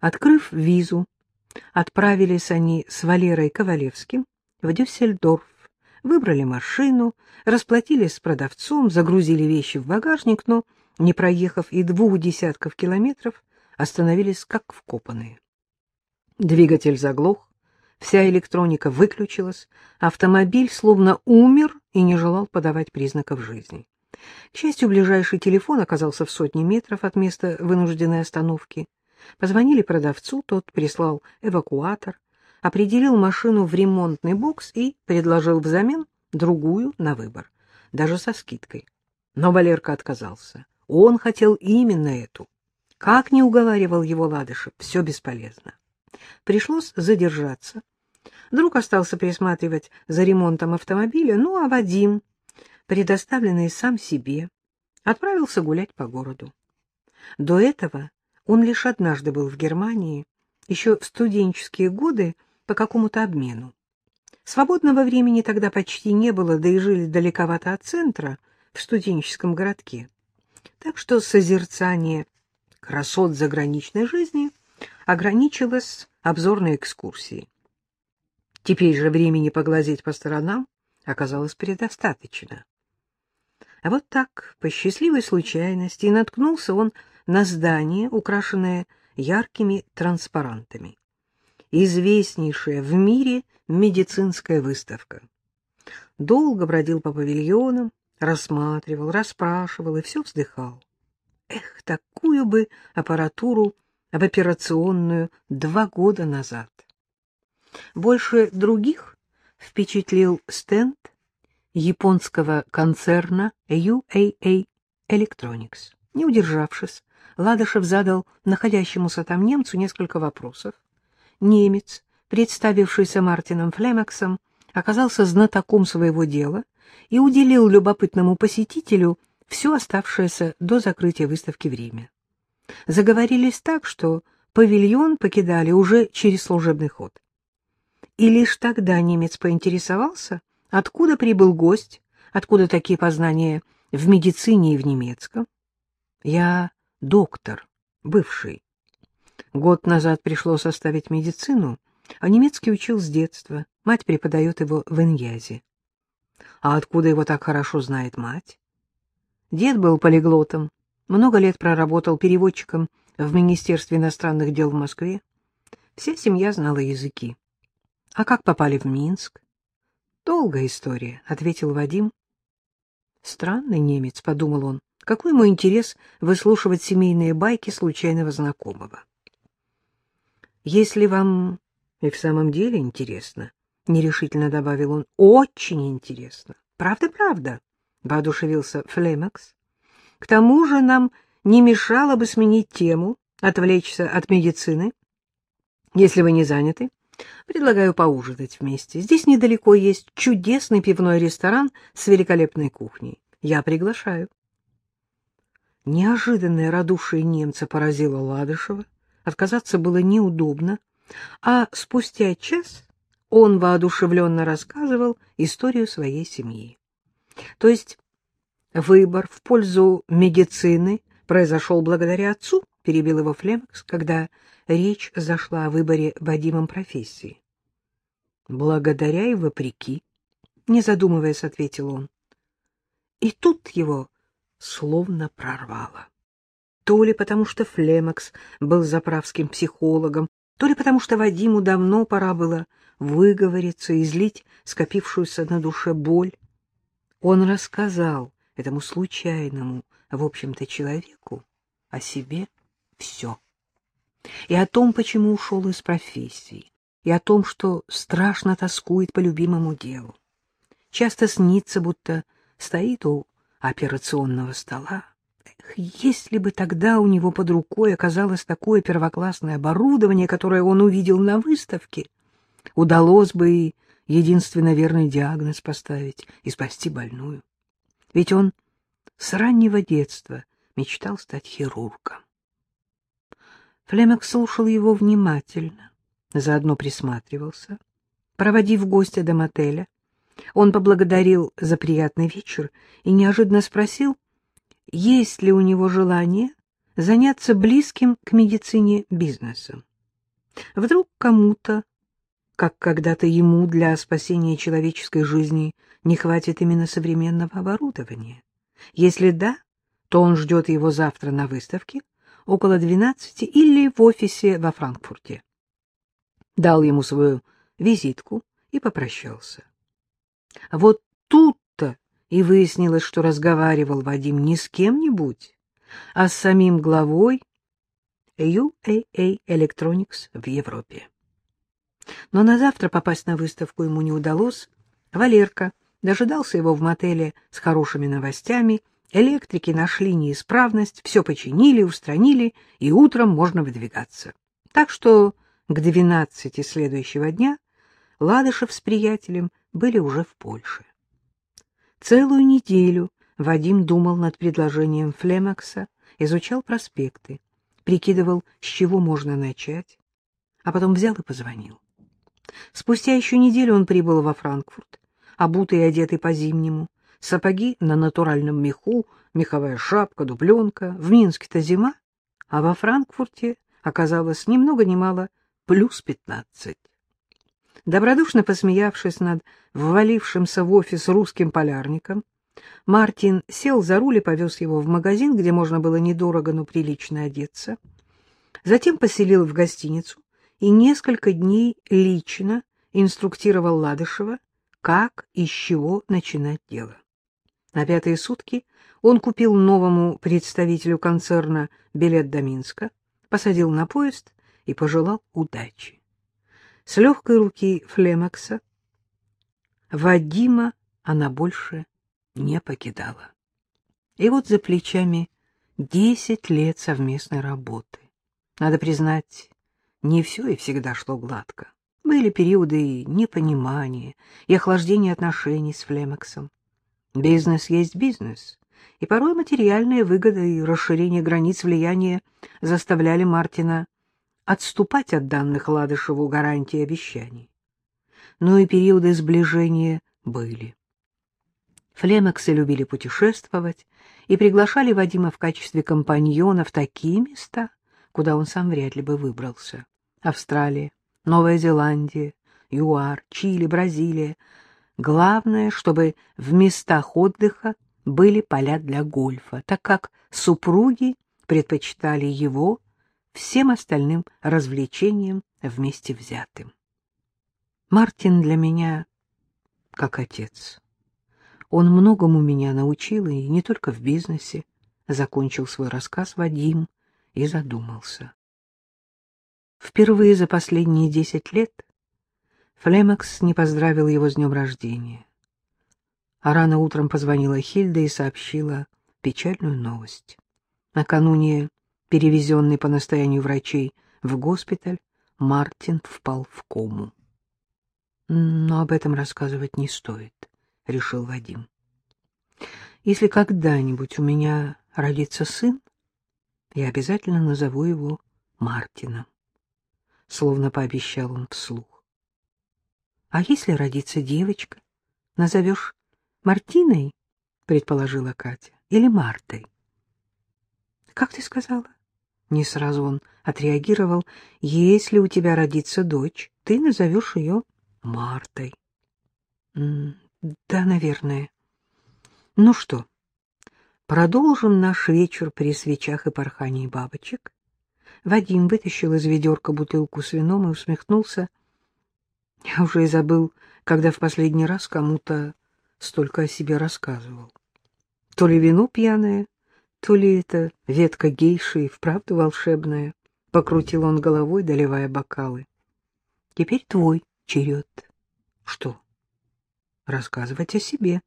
Открыв визу, отправились они с Валерой Ковалевским в Дюссельдорф, выбрали машину, расплатились с продавцом, загрузили вещи в багажник, но, не проехав и двух десятков километров, остановились как вкопанные. Двигатель заглох, вся электроника выключилась, автомобиль словно умер и не желал подавать признаков жизни. К счастью, ближайший телефон оказался в сотне метров от места вынужденной остановки. Позвонили продавцу, тот прислал эвакуатор, определил машину в ремонтный бокс и предложил взамен другую на выбор, даже со скидкой. Но Валерка отказался. Он хотел именно эту. Как не уговаривал его Ладышев, все бесполезно. Пришлось задержаться. Друг остался присматривать за ремонтом автомобиля, ну а Вадим, предоставленный сам себе, отправился гулять по городу. До этого он лишь однажды был в Германии, еще в студенческие годы по какому-то обмену. Свободного времени тогда почти не было, да и жили далековато от центра, в студенческом городке. Так что созерцание красот заграничной жизни ограничилось обзорной экскурсией. Теперь же времени поглазеть по сторонам оказалось предостаточно. А вот так, по счастливой случайности, наткнулся он на здание, украшенное яркими транспарантами. Известнейшая в мире медицинская выставка. Долго бродил по павильонам, рассматривал, расспрашивал и все вздыхал. Эх, такую бы аппаратуру в операционную два года назад. Больше других впечатлил стенд японского концерна UAA Electronics. Не удержавшись, Ладышев задал находящемуся там немцу несколько вопросов. Немец, представившийся Мартином Флемаксом, оказался знатоком своего дела и уделил любопытному посетителю все оставшееся до закрытия выставки время. Заговорились так, что павильон покидали уже через служебный ход. И лишь тогда немец поинтересовался, откуда прибыл гость, откуда такие познания в медицине и в немецком. Я доктор, бывший. Год назад пришлось оставить медицину, а немецкий учил с детства. Мать преподает его в Иньязе. А откуда его так хорошо знает мать? Дед был полиглотом, много лет проработал переводчиком в Министерстве иностранных дел в Москве. Вся семья знала языки. А как попали в Минск? Долгая история, — ответил Вадим. Странный немец, — подумал он. Какой ему интерес выслушивать семейные байки случайного знакомого? Если вам и в самом деле интересно, — нерешительно добавил он, — очень интересно. Правда-правда, — воодушевился Флемакс. К тому же нам не мешало бы сменить тему, отвлечься от медицины. Если вы не заняты, предлагаю поужинать вместе. Здесь недалеко есть чудесный пивной ресторан с великолепной кухней. Я приглашаю. Неожиданное радушие немца поразило Ладышева. Отказаться было неудобно, а спустя час он воодушевленно рассказывал историю своей семьи. То есть выбор в пользу медицины произошел благодаря отцу, перебил его Флемакс, когда речь зашла о выборе Вадимом профессии. Благодаря и вопреки, не задумываясь, ответил он. И тут его словно прорвало. То ли потому, что Флемакс был заправским психологом, то ли потому, что Вадиму давно пора было выговориться, излить скопившуюся на душе боль. Он рассказал этому случайному, в общем-то, человеку о себе все. И о том, почему ушел из профессии, и о том, что страшно тоскует по любимому делу. Часто снится, будто стоит у операционного стола. Эх, если бы тогда у него под рукой оказалось такое первоклассное оборудование, которое он увидел на выставке, удалось бы и единственно верный диагноз поставить и спасти больную. Ведь он с раннего детства мечтал стать хирургом. Флемек слушал его внимательно, заодно присматривался. Проводив гостя до мотеля, он поблагодарил за приятный вечер и неожиданно спросил, есть ли у него желание заняться близким к медицине бизнесом. Вдруг кому-то, как когда-то ему для спасения человеческой жизни, не хватит именно современного оборудования? Если да, то он ждет его завтра на выставке около 12 или в офисе во Франкфурте. Дал ему свою визитку и попрощался. Вот тут-то и выяснилось, что разговаривал Вадим не с кем-нибудь, а с самим главой UAA Electronics в Европе. Но на завтра попасть на выставку ему не удалось. Валерка дожидался его в мотеле с хорошими новостями. Электрики нашли неисправность, все починили, устранили, и утром можно выдвигаться. Так что к двенадцати следующего дня Ладышев с приятелем были уже в Польше. Целую неделю Вадим думал над предложением Флемакса, изучал проспекты, прикидывал, с чего можно начать, а потом взял и позвонил. Спустя еще неделю он прибыл во Франкфурт, обутый и одетый по-зимнему, сапоги на натуральном меху, меховая шапка, дубленка. В Минске-то зима, а во Франкфурте оказалось ни много ни мало плюс пятнадцать. Добродушно посмеявшись над ввалившимся в офис русским полярником, Мартин сел за руль и повез его в магазин, где можно было недорого, но прилично одеться. Затем поселил в гостиницу и несколько дней лично инструктировал Ладышева, как и с чего начинать дело. На пятые сутки он купил новому представителю концерна билет до Минска, посадил на поезд и пожелал удачи. С легкой руки Флемакса Вадима она больше не покидала. И вот за плечами десять лет совместной работы. Надо признать, не все и всегда шло гладко. Были периоды непонимания и охлаждения отношений с Флемаксом. Бизнес есть бизнес, и порой материальная выгода и расширение границ влияния заставляли Мартина отступать от данных Ладышеву гарантии обещаний. Но и периоды сближения были. Флемаксы любили путешествовать и приглашали Вадима в качестве компаньона в такие места, куда он сам вряд ли бы выбрался. Австралия, Новая Зеландия, ЮАР, Чили, Бразилия. Главное, чтобы в местах отдыха были поля для гольфа, так как супруги предпочитали его всем остальным развлечениям вместе взятым. Мартин для меня как отец. Он многому меня научил, и не только в бизнесе. Закончил свой рассказ Вадим и задумался. Впервые за последние десять лет Флемакс не поздравил его с днем рождения. А рано утром позвонила Хильда и сообщила печальную новость. Накануне перевезенный по настоянию врачей в госпиталь, Мартин впал в кому. Но об этом рассказывать не стоит, — решил Вадим. Если когда-нибудь у меня родится сын, я обязательно назову его Мартином, — словно пообещал он вслух. — А если родится девочка, назовешь Мартиной, — предположила Катя, — или Мартой? — Как ты сказала? Не сразу он отреагировал. «Если у тебя родится дочь, ты назовешь ее Мартой». «Да, наверное». «Ну что, продолжим наш вечер при свечах и порхании бабочек?» Вадим вытащил из ведерка бутылку с вином и усмехнулся. Я уже и забыл, когда в последний раз кому-то столько о себе рассказывал. То ли вино пьяное, то ли это ветка гейши и вправду волшебная? Покрутил он головой, доливая бокалы. Теперь твой черед. Что? Рассказывать о себе.